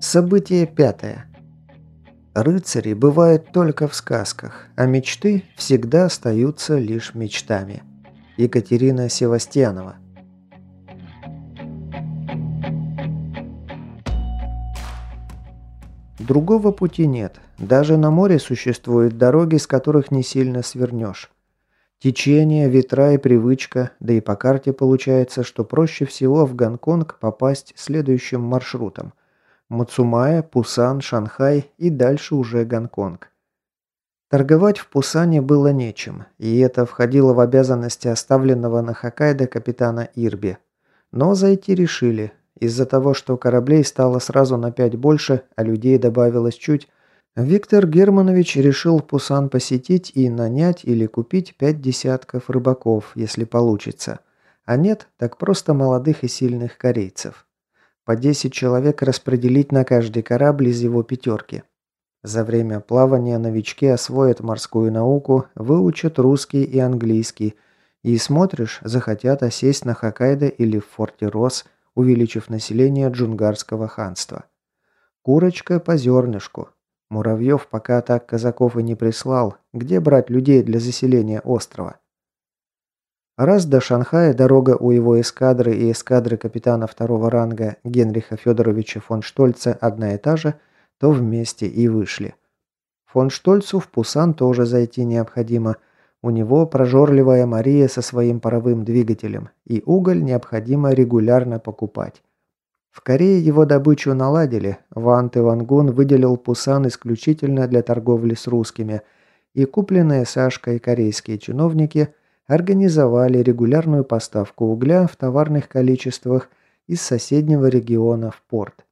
Событие пятое. Рыцари бывают только в сказках, а мечты всегда остаются лишь мечтами. Екатерина Севастьянова Другого пути нет. Даже на море существуют дороги, с которых не сильно свернешь. Течение, ветра и привычка, да и по карте получается, что проще всего в Гонконг попасть следующим маршрутом. Мацумая, Пусан, Шанхай и дальше уже Гонконг. Торговать в Пусане было нечем, и это входило в обязанности оставленного на Хоккайдо капитана Ирби. Но зайти решили, из-за того, что кораблей стало сразу на пять больше, а людей добавилось чуть, Виктор Германович решил Пусан посетить и нанять или купить пять десятков рыбаков, если получится. А нет, так просто молодых и сильных корейцев. По 10 человек распределить на каждый корабль из его пятерки. За время плавания новички освоят морскую науку, выучат русский и английский. И смотришь, захотят осесть на Хоккайдо или в форте Росс – увеличив население Джунгарского ханства. Курочка по зернышку. Муравьев пока так казаков и не прислал. Где брать людей для заселения острова? Раз до Шанхая дорога у его эскадры и эскадры капитана второго ранга Генриха Федоровича фон Штольца одна и та же, то вместе и вышли. Фон Штольцу в Пусан тоже зайти необходимо – у него прожорливая Мария со своим паровым двигателем, и уголь необходимо регулярно покупать. В Корее его добычу наладили, Ван Тывангун выделил Пусан исключительно для торговли с русскими, и купленные Сашкой корейские чиновники организовали регулярную поставку угля в товарных количествах из соседнего региона в порт.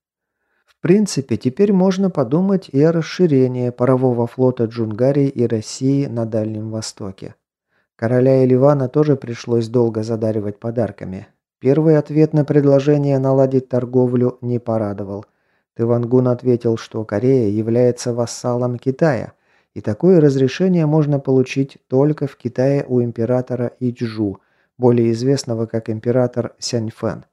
В принципе, теперь можно подумать и о расширении парового флота Джунгарии и России на Дальнем Востоке. Короля Эливана тоже пришлось долго задаривать подарками. Первый ответ на предложение наладить торговлю не порадовал. Тывангун ответил, что Корея является вассалом Китая, и такое разрешение можно получить только в Китае у императора Ичжу, более известного как император Сяньфэн.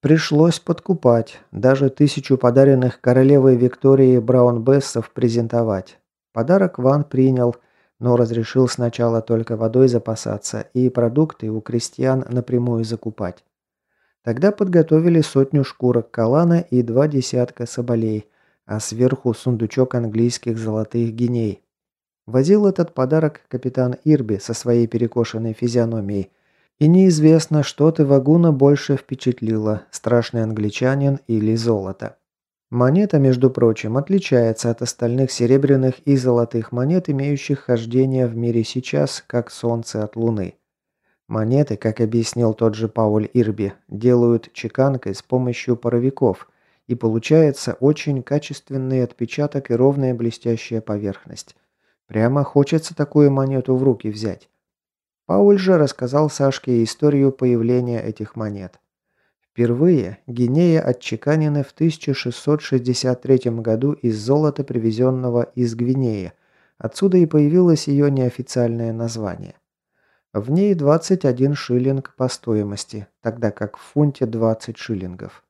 Пришлось подкупать, даже тысячу подаренных королевой Виктории Браунбессов презентовать. Подарок Ван принял, но разрешил сначала только водой запасаться и продукты у крестьян напрямую закупать. Тогда подготовили сотню шкурок калана и два десятка соболей, а сверху сундучок английских золотых гиней. Возил этот подарок капитан Ирби со своей перекошенной физиономией – и неизвестно, что ты Вагуна больше впечатлило – страшный англичанин или золото. Монета, между прочим, отличается от остальных серебряных и золотых монет, имеющих хождение в мире сейчас, как Солнце от Луны. Монеты, как объяснил тот же Пауль Ирби, делают чеканкой с помощью паровиков, и получается очень качественный отпечаток и ровная блестящая поверхность. Прямо хочется такую монету в руки взять. Пауль же рассказал Сашке историю появления этих монет. Впервые гинея отчеканены в 1663 году из золота, привезенного из Гвинеи. Отсюда и появилось ее неофициальное название. В ней 21 шиллинг по стоимости, тогда как в фунте 20 шиллингов.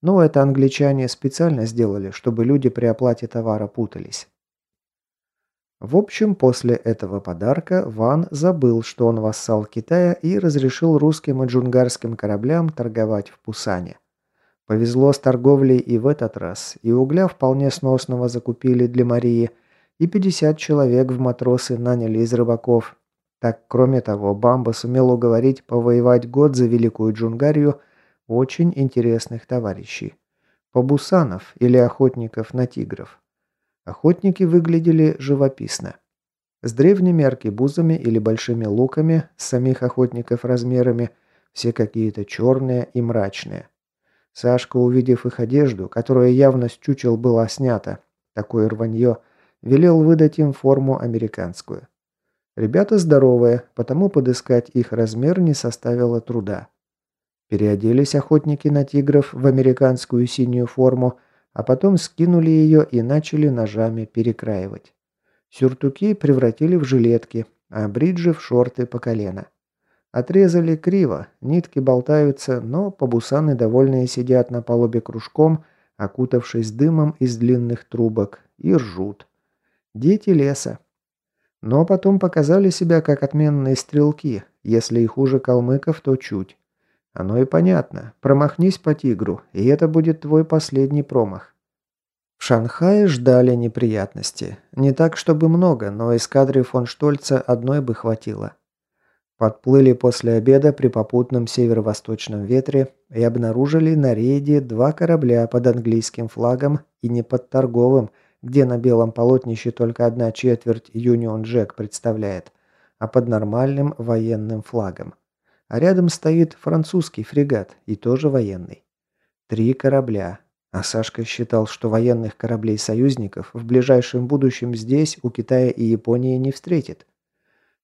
Но это англичане специально сделали, чтобы люди при оплате товара путались. В общем, после этого подарка Ван забыл, что он вассал Китая и разрешил русским и джунгарским кораблям торговать в Пусане. Повезло с торговлей и в этот раз, и угля вполне сносного закупили для Марии, и 50 человек в матросы наняли из рыбаков. Так, кроме того, Бамба сумел уговорить повоевать год за Великую Джунгарию очень интересных товарищей. Побусанов или охотников на тигров. Охотники выглядели живописно. С древними аркебузами или большими луками, с самих охотников размерами, все какие-то черные и мрачные. Сашка, увидев их одежду, которая явно с чучел была снята, такое рванье, велел выдать им форму американскую. Ребята здоровые, потому подыскать их размер не составило труда. Переоделись охотники на тигров в американскую синюю форму – а потом скинули ее и начали ножами перекраивать. Сюртуки превратили в жилетки, а бриджи в шорты по колено. Отрезали криво, нитки болтаются, но побусаны довольные сидят на палубе кружком, окутавшись дымом из длинных трубок, и ржут. Дети леса. Но потом показали себя как отменные стрелки, если и хуже калмыков, то чуть. Оно и понятно. Промахнись по тигру, и это будет твой последний промах. В Шанхае ждали неприятности. Не так, чтобы много, но эскадре фон Штольца одной бы хватило. Подплыли после обеда при попутном северо-восточном ветре и обнаружили на рейде два корабля под английским флагом и не под торговым, где на белом полотнище только одна четверть Юнион Джек представляет, а под нормальным военным флагом. А рядом стоит французский фрегат и тоже военный. Три корабля, а Сашка считал, что военных кораблей союзников в ближайшем будущем здесь, у Китая и Японии не встретит.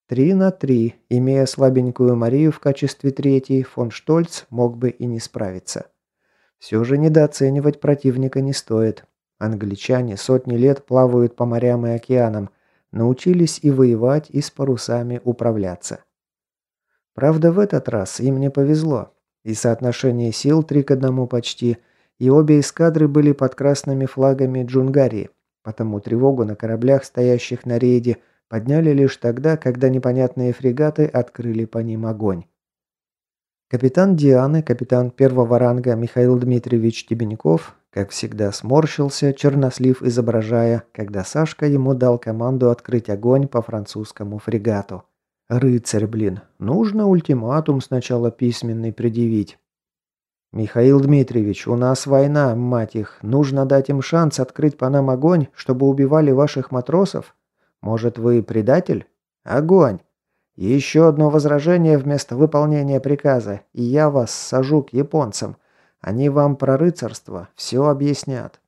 Три на три, имея слабенькую Марию в качестве третьей, фон Штольц мог бы и не справиться. Все же недооценивать противника не стоит. Англичане сотни лет плавают по морям и океанам, научились и воевать, и с парусами управляться. Правда, в этот раз им не повезло. И соотношение сил три к одному почти – и обе эскадры были под красными флагами Джунгарии, потому тревогу на кораблях, стоящих на рейде, подняли лишь тогда, когда непонятные фрегаты открыли по ним огонь. Капитан Дианы, капитан первого ранга Михаил Дмитриевич Тебеньков, как всегда сморщился, чернослив изображая, когда Сашка ему дал команду открыть огонь по французскому фрегату. «Рыцарь, блин, нужно ультиматум сначала письменный предъявить, «Михаил Дмитриевич, у нас война, мать их. Нужно дать им шанс открыть по нам огонь, чтобы убивали ваших матросов? Может, вы предатель? Огонь! Еще одно возражение вместо выполнения приказа, и я вас сажу к японцам. Они вам про рыцарство все объяснят».